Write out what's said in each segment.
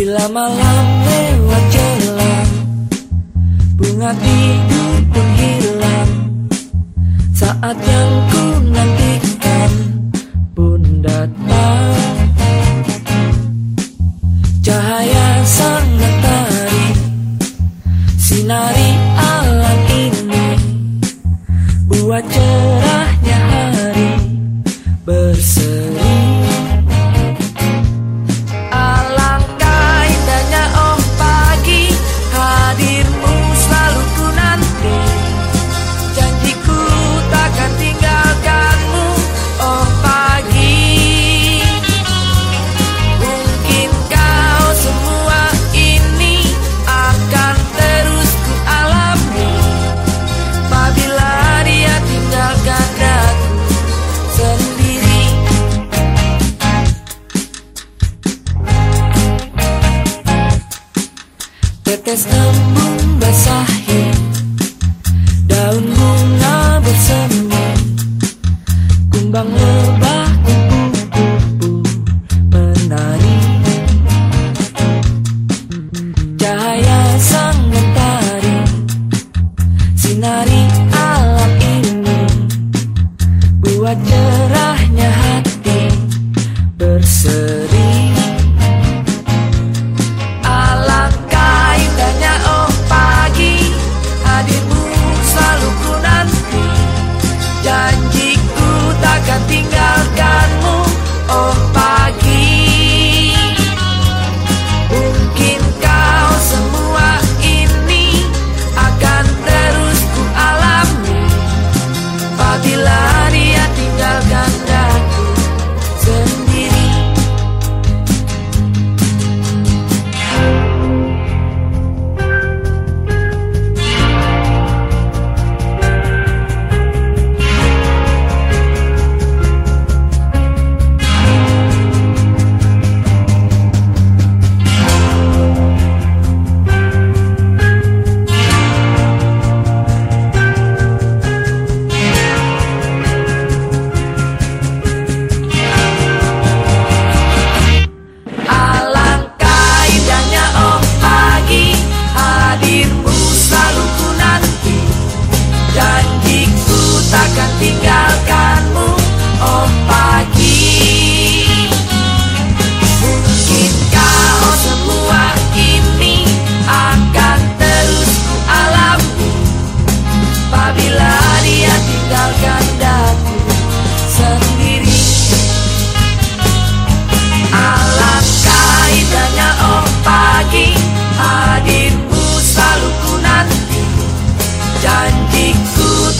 Bila malam lewat jelang Bunga tidur pun hilang. Saat yang ku nantikan Pun datang Cahaya sang mentari Sinari alam ini. Buat cerahnya hari Berseri. Tetes embun basahi. Daun bunga bersemi Kumbang lebah kupu-kupu. Menari Cahaya sang mentari. Sinari alam ini. Buat jauh tinggalkanmu, oh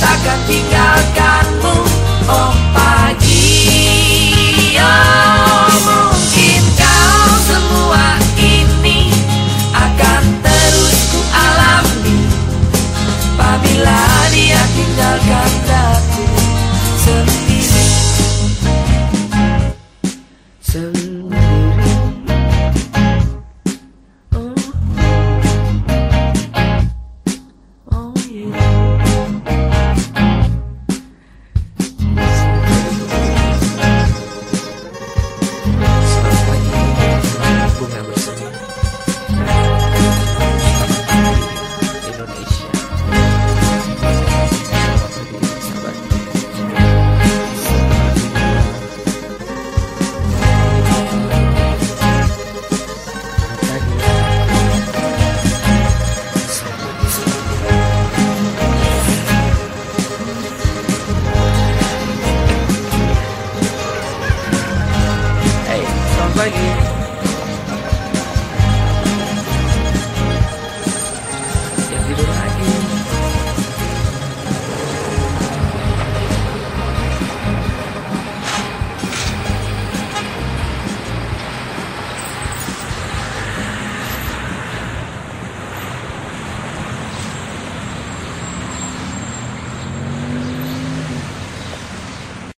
takkan tinggalkanmu. Oh Bye.